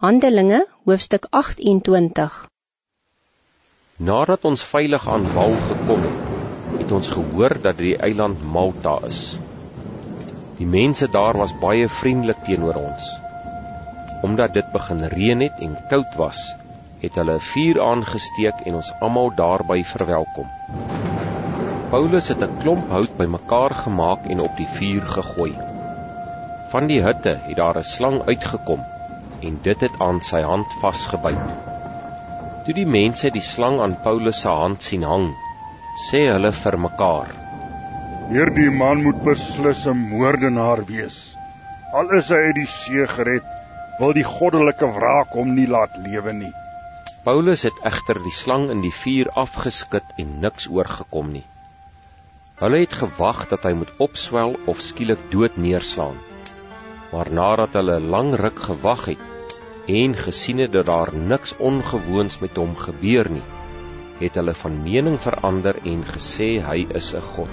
Handelinge hoofstuk 28 Nadat ons veilig aan wal gekom het, het ons gehoor dat die eiland Malta is. Die mense daar was baie vriendelik teenoor ons. Omdat dit begin reën het en koud was, het hulle vuur aangesteek en ons almal daarby verwelkom. Paulus het 'n klomp hout bymekaar gemaak en op die vuur gegooi. Van die hitte het daar 'n slang uitgekom en dit het aan sy hand vasgebyt. Toe die mense die slang aan Paulus se hand sien hang, sê hulle vir mekaar: "Hierdie man moet beslis 'n moordenaar wees. Al is hy uit die see gered, wil die goddelike wraak hom nie laat lewe nie." Paulus het egter die slang in die vuur afgeskit en niks oorgekom nie. Hulle het gewag dat hy moet opswel of skielik dood neerslaan. Maar nadat hulle 'n lang ruk gewag het, en gesien het dat daar niks ongewoons met hom gebeur nie, het hulle van mening verander en gesê hy is 'n god.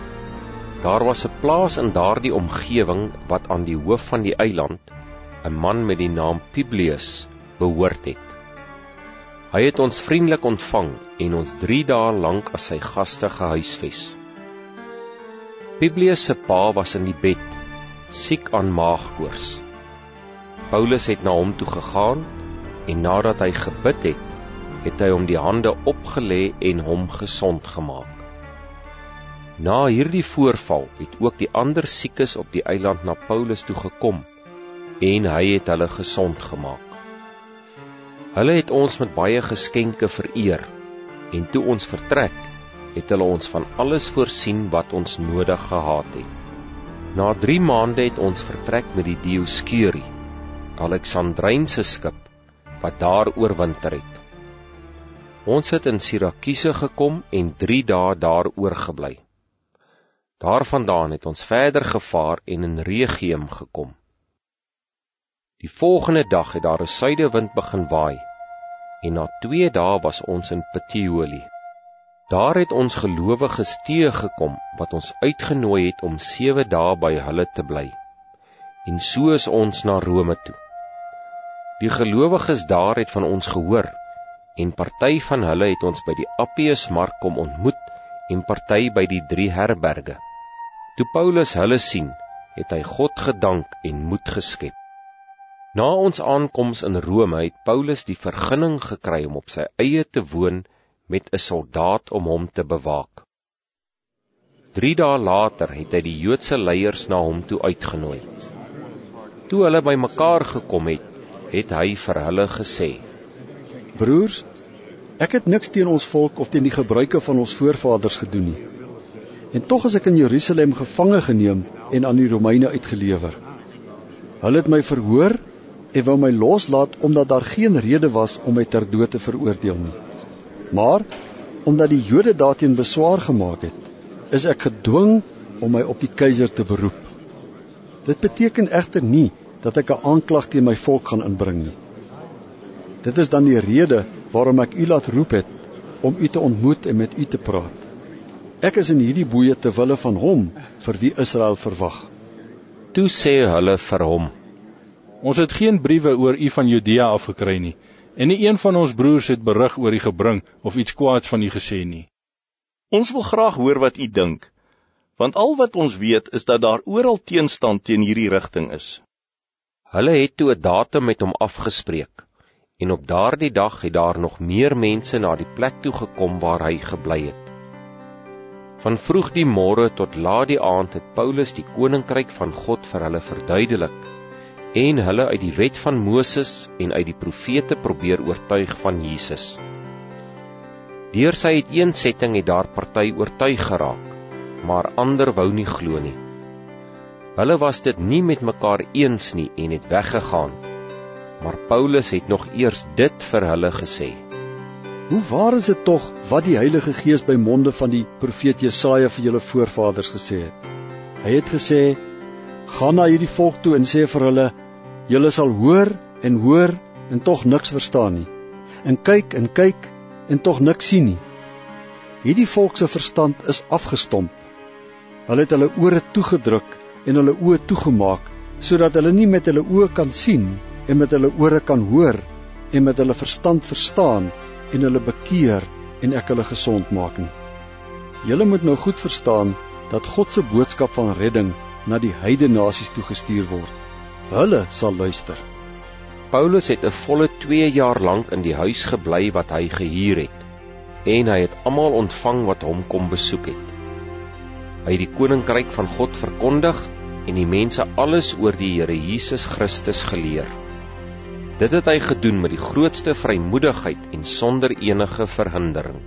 Daar was 'n plaas in daardie omgewing wat aan die hoof van die eiland, 'n man met die naam Publius, behoort het. Hy het ons vriendelik ontvang en ons 3 dae lank as sy gaste gehuisves. Publius se pa was in die bed, siek aan maagkoors. Paulus het na hom toe gegaan en nadat hy gebid het, het hy hom die hande opgelê en hom gesond gemaak. Na hierdie voorval het ook die ander siekes op die eiland na Paulus toe gekom en hy het hulle gesond gemaak. Hulle het ons met baie geskenke vereer en toe ons vertrek, het hulle ons van alles voorsien wat ons nodig gehad het. Na 3 maande het ons vertrek met die Dioskurie Alexandrynse skip wat daar oorwinter het. Ons het in Sirakuse gekom en 3 dae daar oorgebly. Daarvandaan het ons verder gevaar en in Regium gekom. Die volgende dag het daar 'n suidewind begin waai en na 2 dae was ons in Puteoli. Daar het ons gelowiges teëgekom wat ons uitgenooi het om 7 dae by hulle te bly. En so is ons na Rome toe. Die gelowiges daar het van ons gehoor en party van hulle het ons by die Appius mark kom ontmoet en party by die drie herberge. Toe Paulus hulle sien, het hy God gedank en moed geskep. Na ons aankoms in Rome het Paulus die vergunning gekry om op sy eie te woon met 'n soldaat om hom te bewaak. 3 dae later het hy die Joodse leiers na hom toe uitgenooi. Toe hulle bymekaar gekom het, het hy vir hulle gesê: Broers, ek het niks teen ons volk of teen die gebruike van ons voorvaders gedoen nie. En tog is ek in Jerusalem gevange geneem en aan die Romeine uitgelewer. Hulle het my verhoor en wou my loslaat omdat daar geen rede was om my ter dood te veroordeel nie. Maar omdat die Jode daarteen beswaar gemaak het, is ek gedwing om my op die keiser te beroep. Dit beteken egter nie dat ek 'n aanklag teen my volk gaan inbring nie. Dit is dan die rede waarom ek u laat roep het om u te ontmoet en met u te praat. Ek is in hierdie boeye te wille van hom vir wie Israel verwag. Toe sê hulle vir hom: Ons het geen briewe oor u van Judea afgekry nie en nie een van ons broers het berig oor u gebring of iets kwaads van u gesê nie. Ons wil graag hoor wat u dink, want al wat ons weet is dat daar oral teenstand teen hierdie rigting is. Hulle het toe 'n datum met hom afgespreek en op daardie dag het daar nog meer mense na die plek toe gekom waar hy gebly het. Van vroeg die môre tot laat die aand het Paulus die koninkryk van God vir hulle verduidelik en hulle uit die wet van Moses en uit die profete probeer oortuig van Jesus. Deur sy uiteensetting het daar party oortuig geraak, maar ander wou nie glo nie. Hulle was dit nie met mekaar eens nie en het weggegaan. Maar Paulus het nog eers dit vir hulle gesê. Hoe waar is dit tog wat die Heilige Gees by monde van die profeet Jesaja vir julle voorvaders gesê het? Hy het gesê: "Gaan na hierdie volk toe en sê vir hulle: Julle sal hoor en hoor en tog niks verstaan nie. En kyk en kyk en tog niks sien nie. Hierdie volk se verstand is afgestomp. Hulle het hulle ore toegedruk en hulle oë toegemaak sodat hulle nie met hulle oë kan sien en met hulle ore kan hoor en met hulle verstand verstaan en hulle bekeer en ek hulle gesond maak nie. Julle moet nou goed verstaan dat God se boodskap van redding na die heidene nasies toegestuur word. Hulle sal luister. Paulus het 'n volle 2 jaar lank in die huis gebly wat hy gehuur het en hy het almal ontvang wat hom kom besoek het. Hy het die koninkryk van God verkondig en die mense alles oor die Here Jesus Christus geleer. Dit het hy gedoen met die grootste vrymoedigheid en sonder enige verhindering.